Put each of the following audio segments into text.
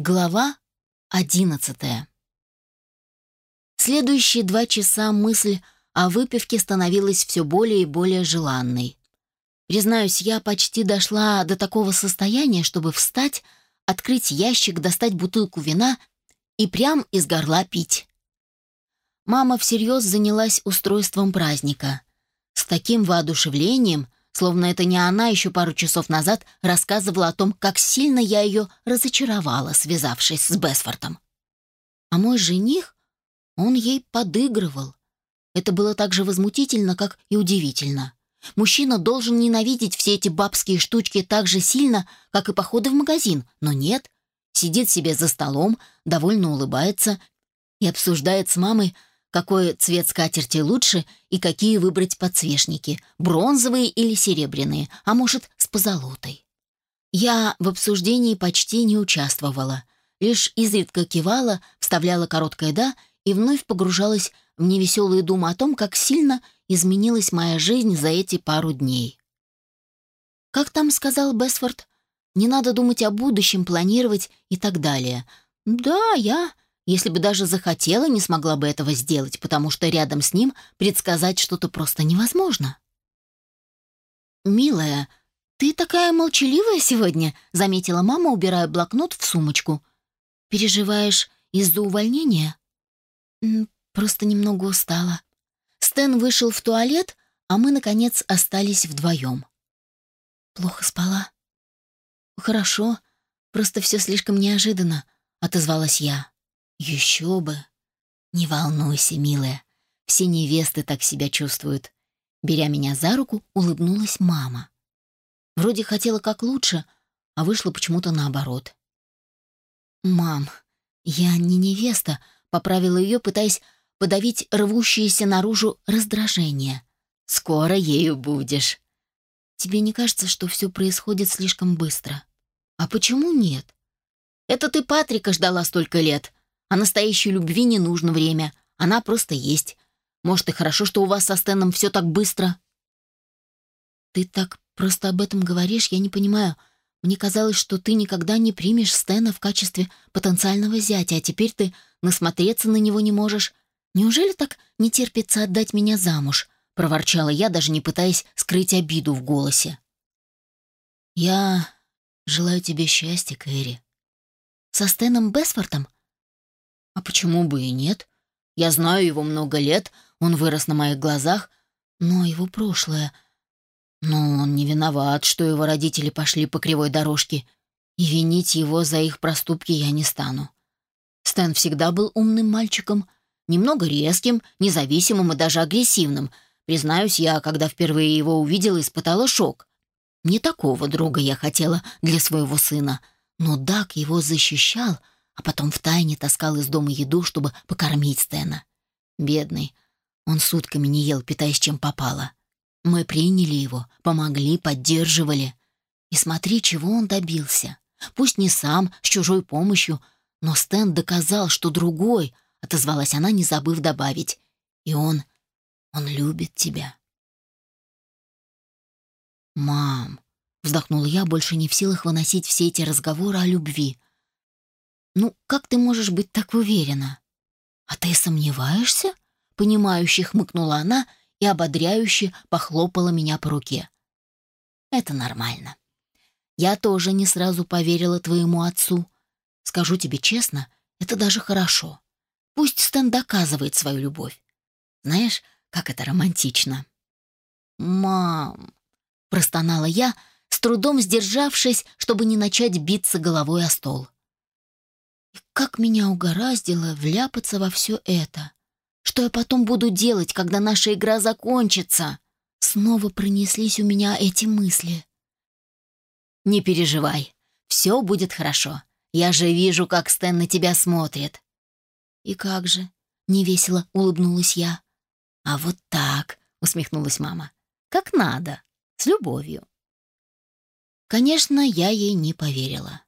Глава одиннадцатая. Следующие два часа мысль о выпивке становилась все более и более желанной. Признаюсь, я почти дошла до такого состояния, чтобы встать, открыть ящик, достать бутылку вина и прям из горла пить. Мама всерьез занялась устройством праздника. С таким воодушевлением – словно это не она еще пару часов назад рассказывала о том, как сильно я ее разочаровала, связавшись с Бесфортом. А мой жених, он ей подыгрывал. Это было так же возмутительно, как и удивительно. Мужчина должен ненавидеть все эти бабские штучки так же сильно, как и походы в магазин, но нет. Сидит себе за столом, довольно улыбается и обсуждает с мамой, какой цвет скатерти лучше и какие выбрать подсвечники, бронзовые или серебряные, а может, с позолотой. Я в обсуждении почти не участвовала, лишь изредка кивала, вставляла короткое «да» и вновь погружалась в невеселые думы о том, как сильно изменилась моя жизнь за эти пару дней. Как там сказал Бесфорд? Не надо думать о будущем, планировать и так далее. Да, я если бы даже захотела, не смогла бы этого сделать, потому что рядом с ним предсказать что-то просто невозможно. «Милая, ты такая молчаливая сегодня», — заметила мама, убирая блокнот в сумочку. «Переживаешь из-за увольнения?» «Просто немного устала». Стэн вышел в туалет, а мы, наконец, остались вдвоем. «Плохо спала?» «Хорошо, просто все слишком неожиданно», — отозвалась я. Еще бы. Не волнуйся, милая. Все невесты так себя чувствуют. Беря меня за руку, улыбнулась мама. Вроде хотела как лучше, а вышло почему-то наоборот. «Мам, я не невеста», — поправила ее, пытаясь подавить рвущееся наружу раздражение. «Скоро ею будешь». «Тебе не кажется, что все происходит слишком быстро?» «А почему нет?» «Это ты Патрика ждала столько лет», а настоящей любви не нужно время. Она просто есть. Может, и хорошо, что у вас со Стэном все так быстро. Ты так просто об этом говоришь, я не понимаю. Мне казалось, что ты никогда не примешь Стэна в качестве потенциального зятя, а теперь ты насмотреться на него не можешь. Неужели так не терпится отдать меня замуж?» — проворчала я, даже не пытаясь скрыть обиду в голосе. «Я желаю тебе счастья, Кэрри». «Со Стэном Бесфортом?» А почему бы и нет? Я знаю его много лет, он вырос на моих глазах, но его прошлое... Но он не виноват, что его родители пошли по кривой дорожке, и винить его за их проступки я не стану. Стэн всегда был умным мальчиком, немного резким, независимым и даже агрессивным. Признаюсь, я, когда впервые его увидела, испытала шок. Не такого друга я хотела для своего сына, но Дак его защищал — а потом втайне таскал из дома еду, чтобы покормить Стэна. Бедный. Он сутками не ел, питаясь чем попало. Мы приняли его, помогли, поддерживали. И смотри, чего он добился. Пусть не сам, с чужой помощью, но Стэн доказал, что другой, отозвалась она, не забыв добавить. И он, он любит тебя. «Мам», — вздохнула я, больше не в силах выносить все эти разговоры о любви. «Ну, как ты можешь быть так уверена?» «А ты сомневаешься?» — понимающе хмыкнула она и ободряюще похлопала меня по руке. «Это нормально. Я тоже не сразу поверила твоему отцу. Скажу тебе честно, это даже хорошо. Пусть Стэн доказывает свою любовь. Знаешь, как это романтично». «Мам!» — простонала я, с трудом сдержавшись, чтобы не начать биться головой о стол. Как меня угораздило вляпаться во все это. Что я потом буду делать, когда наша игра закончится? Снова пронеслись у меня эти мысли. Не переживай, все будет хорошо. Я же вижу, как Стэн на тебя смотрит. И как же? Невесело улыбнулась я. А вот так, усмехнулась мама. Как надо, с любовью. Конечно, я ей не поверила.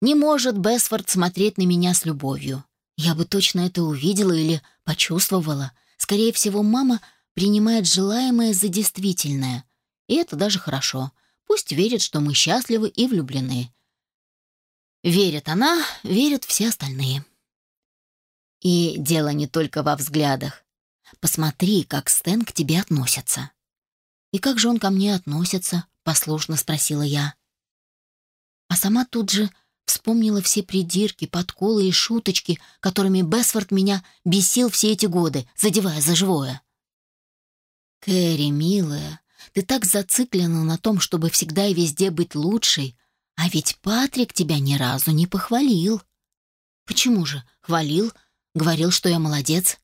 Не может Бесфорд смотреть на меня с любовью. Я бы точно это увидела или почувствовала. Скорее всего, мама принимает желаемое за действительное. И это даже хорошо. Пусть верит, что мы счастливы и влюблены. Верит она, верят все остальные. И дело не только во взглядах. Посмотри, как Стэн к тебе относится. И как же он ко мне относится, послушно спросила я. А сама тут же вспомнила все придирки, подколы и шуточки, которыми Бесфорд меня бесил все эти годы, задевая за живое. «Кэрри, милая, ты так зациклена на том, чтобы всегда и везде быть лучшей, а ведь Патрик тебя ни разу не похвалил». «Почему же? Хвалил, говорил, что я молодец».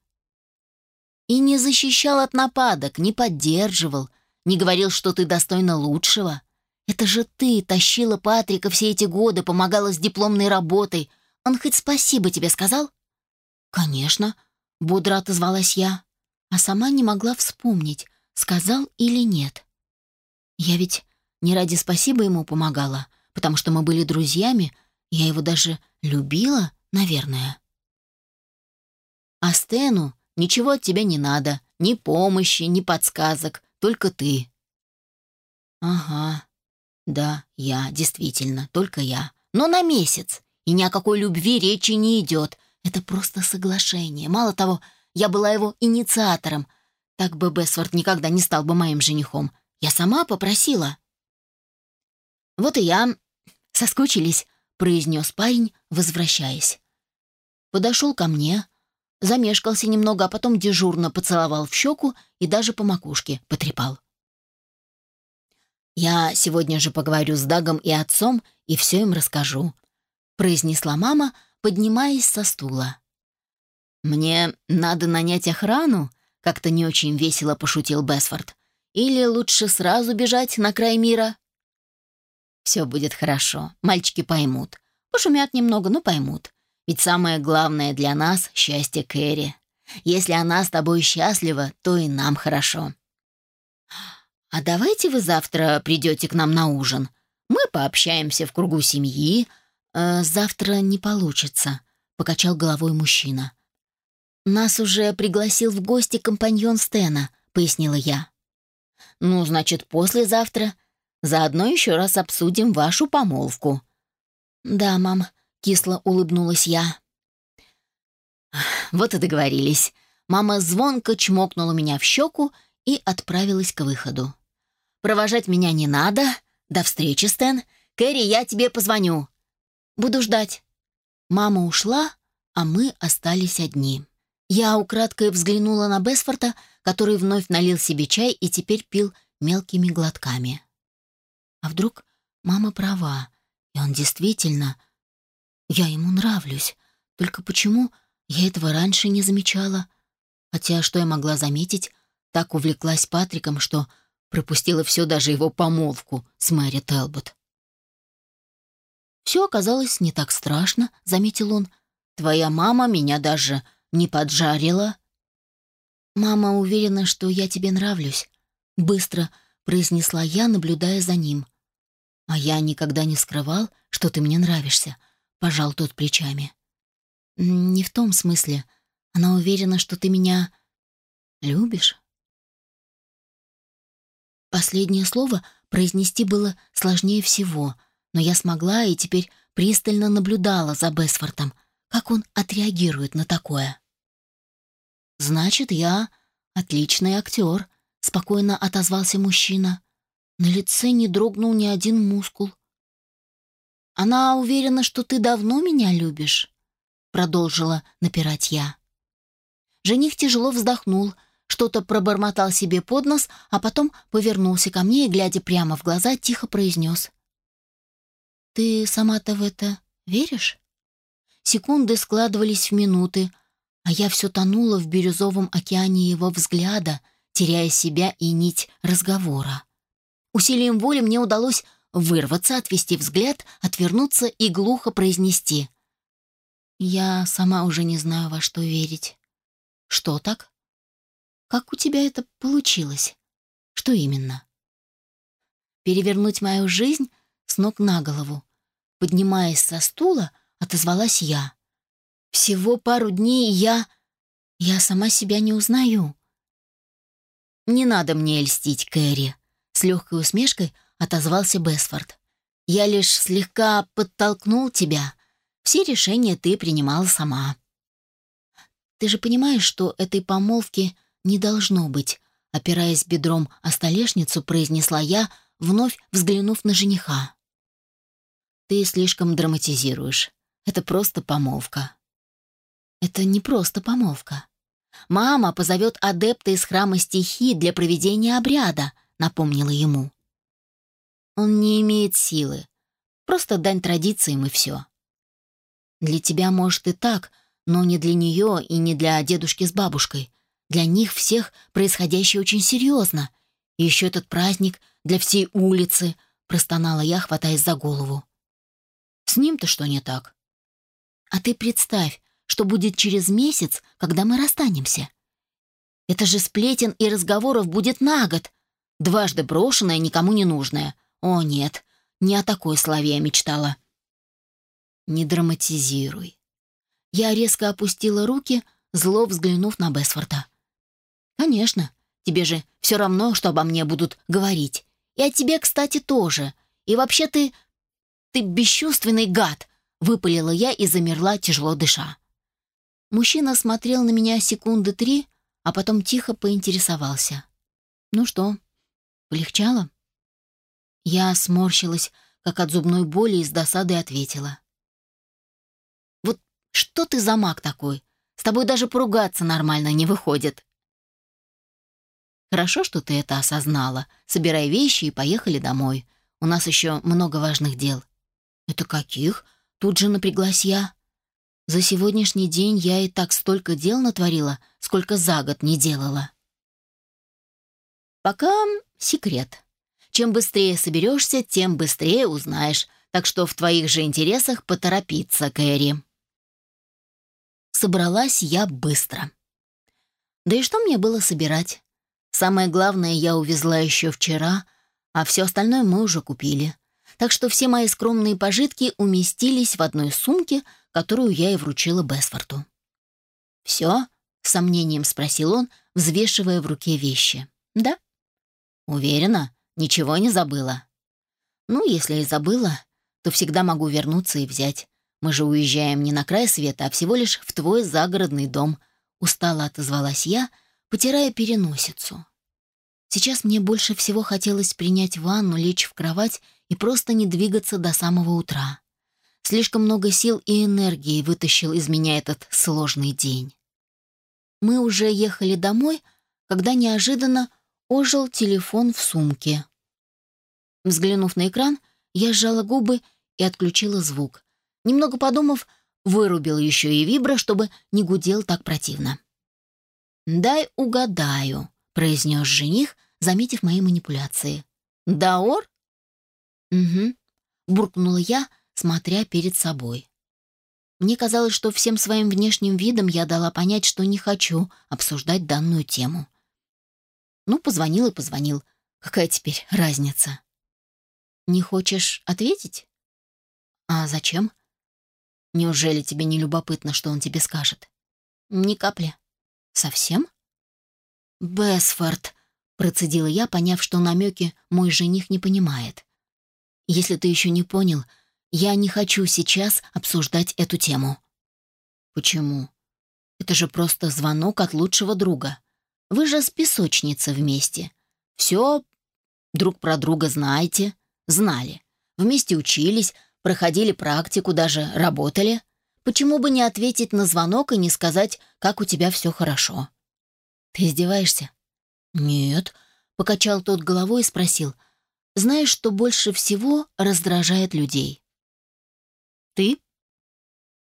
«И не защищал от нападок, не поддерживал, не говорил, что ты достойна лучшего. Это же ты тащила Патрика все эти годы, помогала с дипломной работой. Он хоть спасибо тебе сказал?» «Конечно», — бодро отозвалась я, а сама не могла вспомнить, сказал или нет. Я ведь не ради спасибо ему помогала, потому что мы были друзьями, я его даже любила, наверное. А Стэну ничего от тебя не надо, ни помощи, ни подсказок, только ты. Ага, да, я, действительно, только я. Но на месяц, и ни о какой любви речи не идет. Это просто соглашение. Мало того, я была его инициатором. Так бы Бесфорд никогда не стал бы моим женихом. Я сама попросила. Вот и я «Соскучились», — произнес парень, возвращаясь. Подошел ко мне, замешкался немного, а потом дежурно поцеловал в щеку и даже по макушке потрепал. «Я сегодня же поговорю с Дагом и отцом и все им расскажу», — произнесла мама, поднимаясь со стула. «Мне надо нанять охрану?» — как-то не очень весело пошутил Бесфорд. «Или лучше сразу бежать на край мира?» Все будет хорошо, мальчики поймут. Пошумят немного, но поймут. Ведь самое главное для нас — счастье Кэрри. Если она с тобой счастлива, то и нам хорошо. А давайте вы завтра придете к нам на ужин. Мы пообщаемся в кругу семьи. Э, завтра не получится, — покачал головой мужчина. Нас уже пригласил в гости компаньон Стена, — пояснила я. Ну, значит, послезавтра Заодно еще раз обсудим вашу помолвку». «Да, мам», — кисло улыбнулась я. Вот и договорились. Мама звонко чмокнула меня в щеку и отправилась к выходу. «Провожать меня не надо. До встречи, Стэн. Кэрри, я тебе позвоню». «Буду ждать». Мама ушла, а мы остались одни. Я украдкой взглянула на Бесфорта, который вновь налил себе чай и теперь пил мелкими глотками. А вдруг мама права, и он действительно... Я ему нравлюсь. Только почему я этого раньше не замечала? Хотя, что я могла заметить, так увлеклась Патриком, что пропустила все, даже его помолвку с Мэри Телбот. «Все оказалось не так страшно», — заметил он. «Твоя мама меня даже не поджарила». «Мама уверена, что я тебе нравлюсь», — быстро произнесла я, наблюдая за ним. «А я никогда не скрывал, что ты мне нравишься», — пожал тот плечами. «Не в том смысле. Она уверена, что ты меня любишь». Последнее слово произнести было сложнее всего, но я смогла и теперь пристально наблюдала за Бесфортом, как он отреагирует на такое. «Значит, я отличный актер», — спокойно отозвался мужчина. На лице не дрогнул ни один мускул. «Она уверена, что ты давно меня любишь?» Продолжила напирать я. Жених тяжело вздохнул, что-то пробормотал себе под нос, а потом повернулся ко мне и, глядя прямо в глаза, тихо произнес. «Ты сама-то в это веришь?» Секунды складывались в минуты, а я все тонула в бирюзовом океане его взгляда, теряя себя и нить разговора. Усилием воли мне удалось вырваться, отвести взгляд, отвернуться и глухо произнести. «Я сама уже не знаю, во что верить». «Что так?» «Как у тебя это получилось? Что именно?» «Перевернуть мою жизнь с ног на голову». Поднимаясь со стула, отозвалась я. «Всего пару дней я... я сама себя не узнаю». «Не надо мне льстить, Кэрри», с легкой усмешкой отозвался Бесфорд. Я лишь слегка подтолкнул тебя. Все решения ты принимала сама. Ты же понимаешь, что этой помолвки не должно быть, опираясь бедром о столешницу, произнесла я, вновь взглянув на жениха. Ты слишком драматизируешь. Это просто помолвка. Это не просто помолвка. Мама позовет адепта из храма стихи для проведения обряда, напомнила ему. Он не имеет силы. Просто дань традициям и все. Для тебя, может, и так, но не для нее и не для дедушки с бабушкой. Для них всех происходящее очень серьезно. И еще этот праздник для всей улицы, простонала я, хватаясь за голову. С ним-то что не так? А ты представь, что будет через месяц, когда мы расстанемся. Это же сплетен и разговоров будет на год. Дважды брошенное, никому не нужное. О, нет, не о такой славе я мечтала. Не драматизируй. Я резко опустила руки, зло взглянув на Бесфорта. Конечно, тебе же все равно, что обо мне будут говорить. И о тебе, кстати, тоже. И вообще ты... Ты бесчувственный гад, выпалила я и замерла, тяжело дыша. Мужчина смотрел на меня секунды три, а потом тихо поинтересовался. «Ну что, полегчало?» Я сморщилась, как от зубной боли и с досадой ответила. «Вот что ты за маг такой? С тобой даже поругаться нормально не выходит». «Хорошо, что ты это осознала. Собирай вещи и поехали домой. У нас еще много важных дел». «Это каких?» — тут же напряглась я. «За сегодняшний день я и так столько дел натворила, сколько за год не делала». «Пока секрет. Чем быстрее соберешься, тем быстрее узнаешь, так что в твоих же интересах поторопиться, Кэрри». Собралась я быстро. Да и что мне было собирать? Самое главное я увезла еще вчера, а все остальное мы уже купили. Так что все мои скромные пожитки уместились в одной сумке, которую я и вручила Бесфорту. «Все?» — с сомнением спросил он, взвешивая в руке вещи. «Да». «Уверена?» Ничего не забыла? Ну, если и забыла, то всегда могу вернуться и взять. Мы же уезжаем не на край света, а всего лишь в твой загородный дом. Устало отозвалась я, потирая переносицу. Сейчас мне больше всего хотелось принять ванну, лечь в кровать и просто не двигаться до самого утра. Слишком много сил и энергии вытащил из меня этот сложный день. Мы уже ехали домой, когда неожиданно ожил телефон в сумке. Взглянув на экран, я сжала губы и отключила звук. Немного подумав, вырубил еще и вибро, чтобы не гудел так противно. «Дай угадаю», — произнес жених, заметив мои манипуляции. «Даор?» «Угу», — буркнула я, смотря перед собой. Мне казалось, что всем своим внешним видом я дала понять, что не хочу обсуждать данную тему. Ну, позвонил и позвонил. Какая теперь разница? Не хочешь ответить? А зачем? Неужели тебе не любопытно, что он тебе скажет? Ни капли. Совсем? Бесфорд, процедила я, поняв, что намеки мой жених не понимает. Если ты еще не понял, я не хочу сейчас обсуждать эту тему. Почему? Это же просто звонок от лучшего друга. Вы же с песочницей вместе. Все друг про друга знаете, знали. Вместе учились, проходили практику, даже работали. Почему бы не ответить на звонок и не сказать, как у тебя все хорошо? Ты издеваешься? Нет, покачал тот головой и спросил. Знаешь, что больше всего раздражает людей? Ты?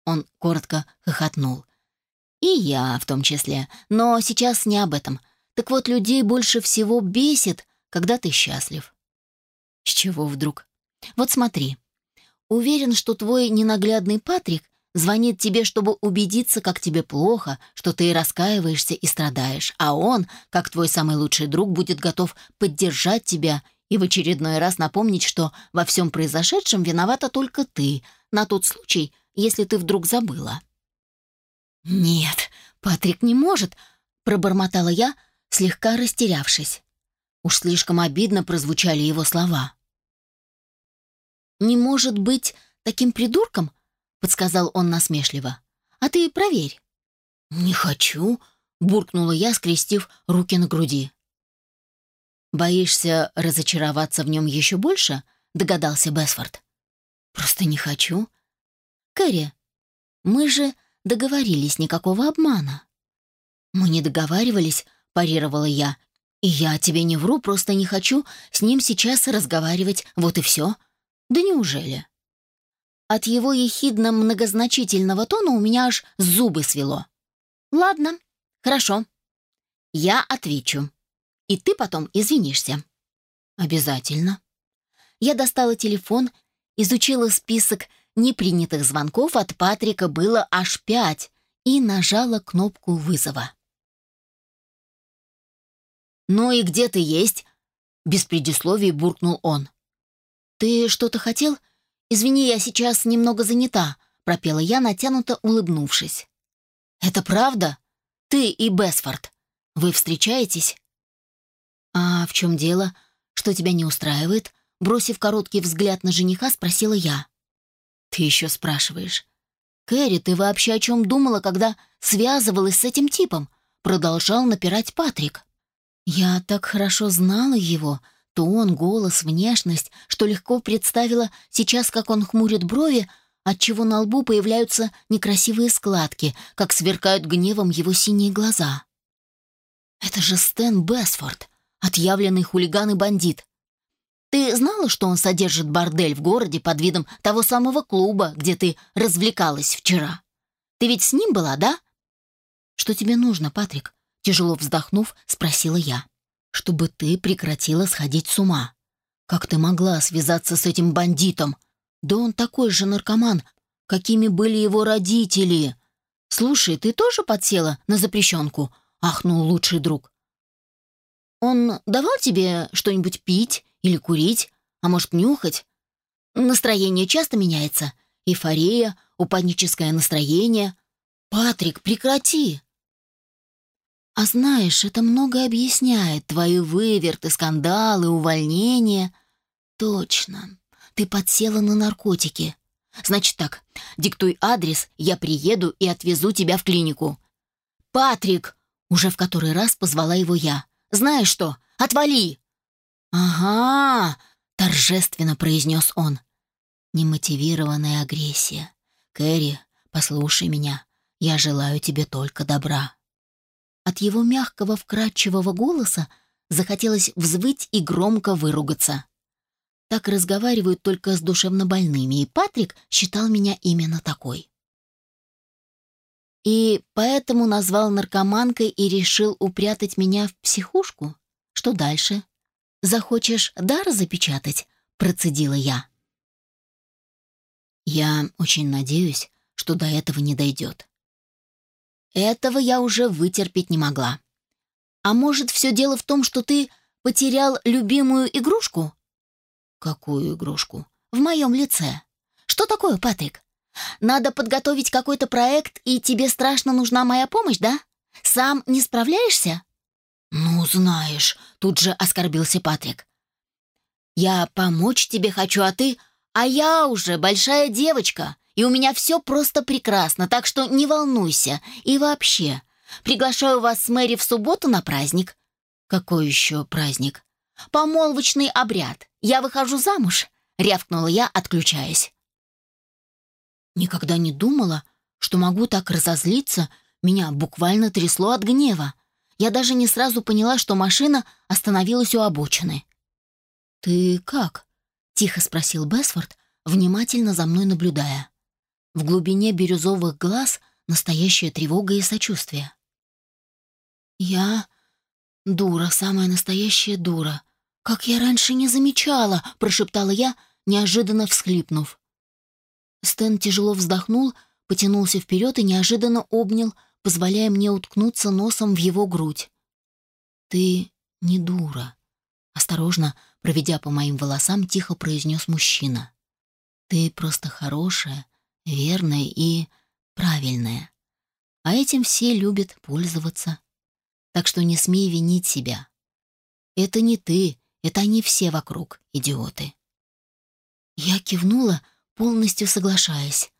Он коротко хохотнул. И я в том числе. Но сейчас не об этом. Так вот, людей больше всего бесит, когда ты счастлив. С чего вдруг? Вот смотри. Уверен, что твой ненаглядный Патрик звонит тебе, чтобы убедиться, как тебе плохо, что ты раскаиваешься и страдаешь, а он, как твой самый лучший друг, будет готов поддержать тебя и в очередной раз напомнить, что во всем произошедшем виновата только ты, на тот случай, если ты вдруг забыла. «Нет, Патрик не может», — пробормотала я, слегка растерявшись. Уж слишком обидно прозвучали его слова. не может быть таким придурком?» — подсказал он насмешливо. «А ты проверь». «Не хочу», — буркнула я, скрестив руки на груди. «Боишься разочароваться в нем еще больше?» — догадался Бесфорд. «Просто не хочу». «Кэрри, мы же договорились, никакого обмана». «Мы не договаривались», — парировала я. «И я тебе не вру, просто не хочу с ним сейчас разговаривать, вот и все». «Да неужели?» От его ехидно-многозначительного тона у меня аж зубы свело. «Ладно, хорошо. Я отвечу. И ты потом извинишься». «Обязательно». Я достала телефон, изучила список непринятых звонков, от Патрика было аж пять, и нажала кнопку вызова. «Ну и где ты есть?» — без предисловий буркнул он. «Ты что-то хотел? Извини, я сейчас немного занята», — пропела я, натянуто улыбнувшись. «Это правда? Ты и Бесфорд. Вы встречаетесь?» «А в чем дело? Что тебя не устраивает?» Бросив короткий взгляд на жениха, спросила я. «Ты еще спрашиваешь. Кэрри, ты вообще о чем думала, когда связывалась с этим типом?» Продолжал напирать Патрик. Я так хорошо знала его, тон, голос, внешность, что легко представила сейчас, как он хмурит брови, отчего на лбу появляются некрасивые складки, как сверкают гневом его синие глаза. «Это же Стэн Бесфорд, отъявленный хулиган и бандит. Ты знала, что он содержит бордель в городе под видом того самого клуба, где ты развлекалась вчера? Ты ведь с ним была, да?» «Что тебе нужно, Патрик?» Тяжело вздохнув, спросила я. «Чтобы ты прекратила сходить с ума. Как ты могла связаться с этим бандитом? Да он такой же наркоман, какими были его родители. Слушай, ты тоже подсела на запрещенку?» — ахнул лучший друг. «Он давал тебе что-нибудь пить или курить, а может, нюхать? Настроение часто меняется. Эйфория, упадническое настроение. Патрик, прекрати!» А знаешь, это многое объясняет. Твои выверты, скандалы, увольнения. Точно. Ты подсела на наркотики. Значит так, диктуй адрес, я приеду и отвезу тебя в клинику. Патрик! Уже в который раз позвала его я. Знаешь что? Отвали! Ага, торжественно произнес он. Немотивированная агрессия. Кэрри, послушай меня. Я желаю тебе только добра. От его мягкого вкрадчивого голоса захотелось взвыть и громко выругаться. Так разговаривают только с душевнобольными, и Патрик считал меня именно такой. И поэтому назвал наркоманкой и решил упрятать меня в психушку? Что дальше? Захочешь дар запечатать? Процедила я. Я очень надеюсь, что до этого не дойдет. Этого я уже вытерпеть не могла. А может, все дело в том, что ты потерял любимую игрушку? Какую игрушку? В моем лице. Что такое, Патрик? Надо подготовить какой-то проект, и тебе страшно нужна моя помощь, да? Сам не справляешься? Ну, знаешь, тут же оскорбился Патрик. Я помочь тебе хочу, а ты... А я уже большая девочка и у меня все просто прекрасно, так что не волнуйся. И вообще, приглашаю вас с Мэри в субботу на праздник». «Какой еще праздник?» «Помолвочный обряд. Я выхожу замуж», — рявкнула я, отключаясь. Никогда не думала, что могу так разозлиться, меня буквально трясло от гнева. Я даже не сразу поняла, что машина остановилась у обочины. «Ты как?» — тихо спросил Бесфорд, внимательно за мной наблюдая. В глубине бирюзовых глаз настоящая тревога и сочувствие. «Я дура, самая настоящая дура. Как я раньше не замечала!» — прошептала я, неожиданно всхлипнув. Стэн тяжело вздохнул, потянулся вперед и неожиданно обнял, позволяя мне уткнуться носом в его грудь. «Ты не дура», — осторожно, проведя по моим волосам, тихо произнес мужчина. «Ты просто хорошая, верное и правильное. А этим все любят пользоваться. Так что не смей винить себя. Это не ты, это они все вокруг, идиоты. Я кивнула, полностью соглашаясь.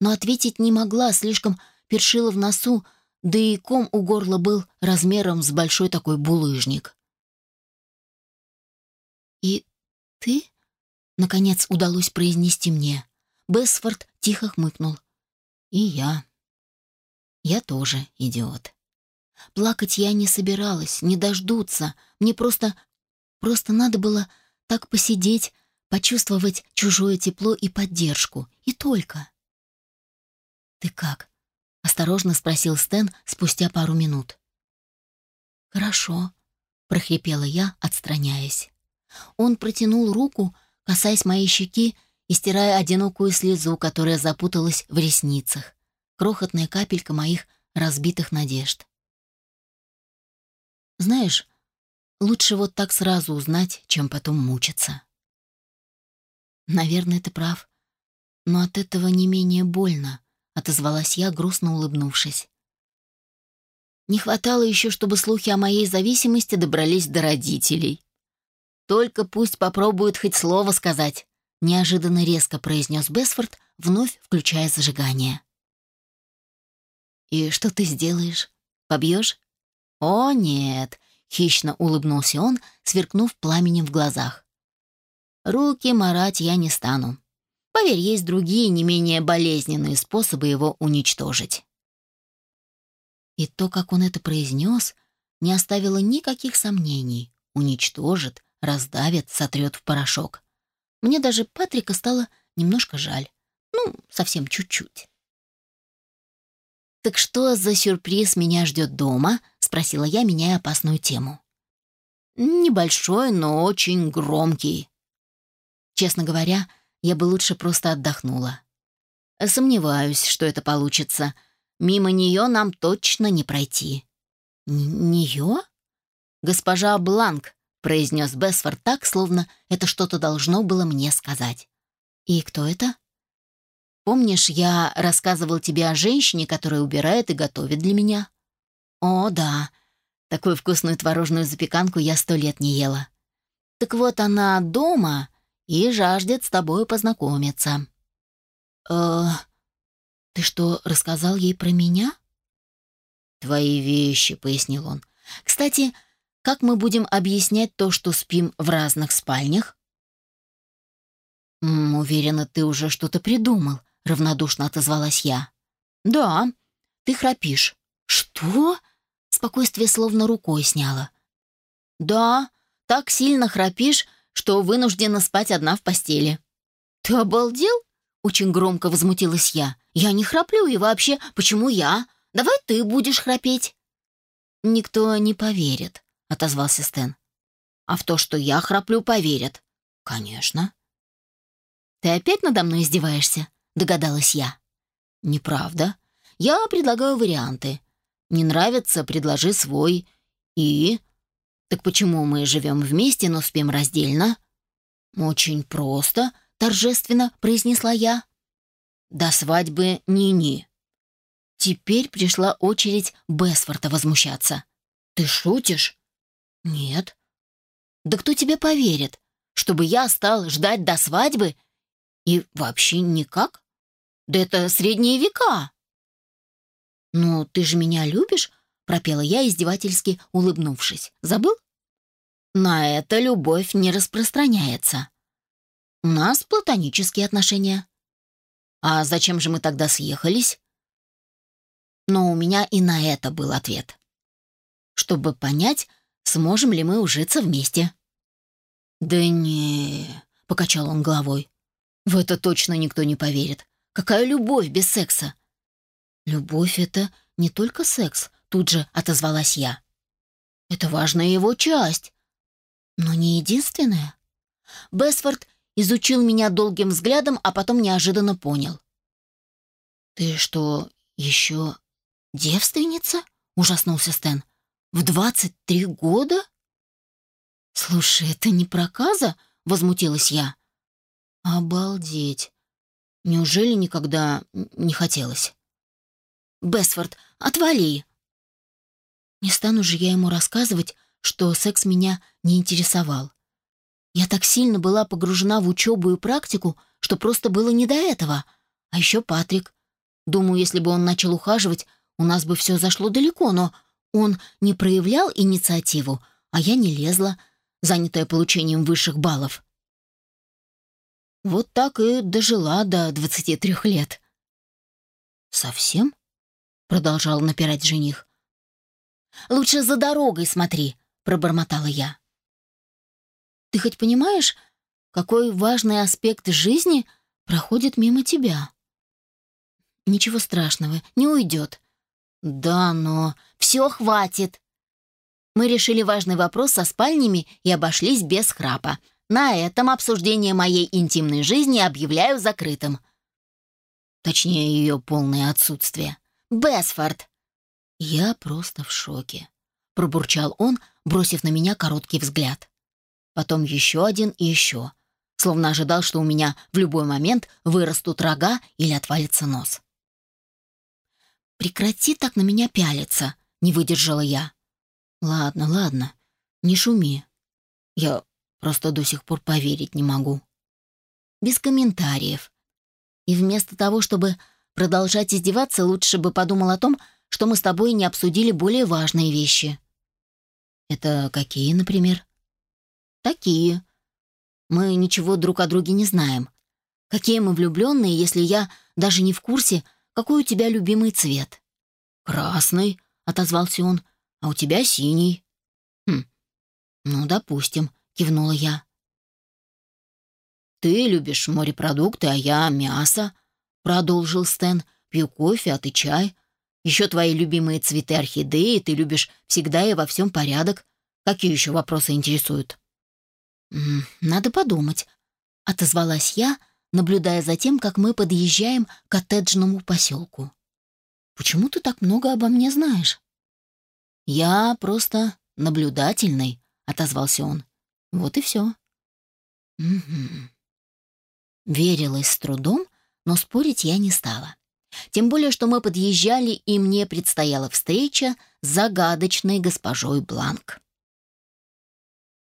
Но ответить не могла, слишком першила в носу, да и ком у горла был размером с большой такой булыжник. «И ты?» — наконец удалось произнести мне. Бесфорд тихо хмыкнул. «И я. Я тоже идиот». Плакать я не собиралась, не дождуться. Мне просто... Просто надо было так посидеть, почувствовать чужое тепло и поддержку. И только. «Ты как?» — осторожно спросил Стэн спустя пару минут. «Хорошо», — прохрипела я, отстраняясь. Он протянул руку, касаясь моей щеки и стирая одинокую слезу, которая запуталась в ресницах. Крохотная капелька моих разбитых надежд. Знаешь, лучше вот так сразу узнать, чем потом мучиться. Наверное, ты прав. Но от этого не менее больно, отозвалась я, грустно улыбнувшись. Не хватало еще, чтобы слухи о моей зависимости добрались до родителей. Только пусть попробуют хоть слово сказать, неожиданно резко произнес Бесфорд, вновь включая зажигание. И что ты сделаешь? Побьешь? «О, нет!» — хищно улыбнулся он, сверкнув пламенем в глазах. «Руки марать я не стану. Поверь, есть другие, не менее болезненные способы его уничтожить». И то, как он это произнес, не оставило никаких сомнений. Уничтожит, раздавит, сотрет в порошок. Мне даже Патрика стало немножко жаль. Ну, совсем чуть-чуть. «Так что за сюрприз меня ждет дома?» спросила я, меняя опасную тему. «Небольшой, но очень громкий». Честно говоря, я бы лучше просто отдохнула. Сомневаюсь, что это получится. Мимо нее нам точно не пройти. «Нее?» «Госпожа Бланк», — произнес Бесфорд так, словно это что-то должно было мне сказать. «И кто это?» «Помнишь, я рассказывал тебе о женщине, которая убирает и готовит для меня?» О, да. Такую вкусную творожную запеканку я сто лет не ела. Так вот она дома и жаждет с тобой познакомиться. Э, ты что, рассказал ей про меня? Твои вещи, пояснил он. Кстати, как мы будем объяснять то, что спим в разных спальнях? «М, «Уверена, ты уже что-то придумал», — равнодушно отозвалась я. «Да, ты храпишь». «Что?» Спокойствие словно рукой сняло. «Да, так сильно храпишь, что вынуждена спать одна в постели». «Ты обалдел?» — очень громко возмутилась я. «Я не храплю, и вообще, почему я? Давай ты будешь храпеть». «Никто не поверит», — отозвался Стэн. «А в то, что я храплю, поверят». «Конечно». «Ты опять надо мной издеваешься?» — догадалась я. «Неправда. Я предлагаю варианты. Не нравится, предложи свой. И? Так почему мы живем вместе, но спим раздельно? Очень просто, торжественно произнесла я. До свадьбы ни-ни. Теперь пришла очередь Бесфорта возмущаться. Ты шутишь? Нет. Да кто тебе поверит, чтобы я стал ждать до свадьбы? И вообще никак? Да это средние века. «Ну, ты же меня любишь?» — пропела я, издевательски улыбнувшись. «Забыл?» «На это любовь не распространяется. У нас платонические отношения». «А зачем же мы тогда съехались?» Но у меня и на это был ответ. Чтобы понять, сможем ли мы ужиться вместе. «Да не...» — покачал он головой. «В это точно никто не поверит. Какая любовь без секса? «Любовь — это не только секс», — тут же отозвалась я. «Это важная его часть, но не единственная». Бесфорд изучил меня долгим взглядом, а потом неожиданно понял. «Ты что, еще девственница?» — ужаснулся Стэн. «В двадцать три года?» «Слушай, это не проказа?» — возмутилась я. «Обалдеть! Неужели никогда не хотелось?» Бесфорд, отвали!» Не стану же я ему рассказывать, что секс меня не интересовал. Я так сильно была погружена в учебу и практику, что просто было не до этого. А еще Патрик. Думаю, если бы он начал ухаживать, у нас бы все зашло далеко, но он не проявлял инициативу, а я не лезла, занятая получением высших баллов. Вот так и дожила до 23 лет. «Совсем?» — продолжал напирать жених. «Лучше за дорогой смотри», — пробормотала я. «Ты хоть понимаешь, какой важный аспект жизни проходит мимо тебя?» «Ничего страшного, не уйдет». «Да, но...» «Все, хватит!» Мы решили важный вопрос со спальнями и обошлись без храпа. На этом обсуждение моей интимной жизни объявляю закрытым. Точнее, ее полное отсутствие. Бесфорд. Я просто в шоке. Пробурчал он, бросив на меня короткий взгляд. Потом еще один и еще. Словно ожидал, что у меня в любой момент вырастут рога или отвалится нос. «Прекрати так на меня пялиться», — не выдержала я. «Ладно, ладно, не шуми. Я Просто до сих пор поверить не могу. Без комментариев. И вместо того, чтобы продолжать издеваться, лучше бы подумал о том, что мы с тобой не обсудили более важные вещи. Это какие, например? Такие. Мы ничего друг о друге не знаем. Какие мы влюбленные, если я даже не в курсе, какой у тебя любимый цвет? Красный, отозвался он, а у тебя синий. Хм. Ну, допустим. — кивнула я. «Ты любишь морепродукты, а я мясо», — продолжил Стэн. «Пью кофе, а ты чай. Еще твои любимые цветы орхидеи, ты любишь всегда и во всем порядок. Какие еще вопросы интересуют?» «Надо подумать», — отозвалась я, наблюдая за тем, как мы подъезжаем к коттеджному поселку. «Почему ты так много обо мне знаешь?» «Я просто наблюдательный», — отозвался он. Вот и все. Угу. Верилась с трудом, но спорить я не стала. Тем более, что мы подъезжали, и мне предстояла встреча с загадочной госпожой Бланк.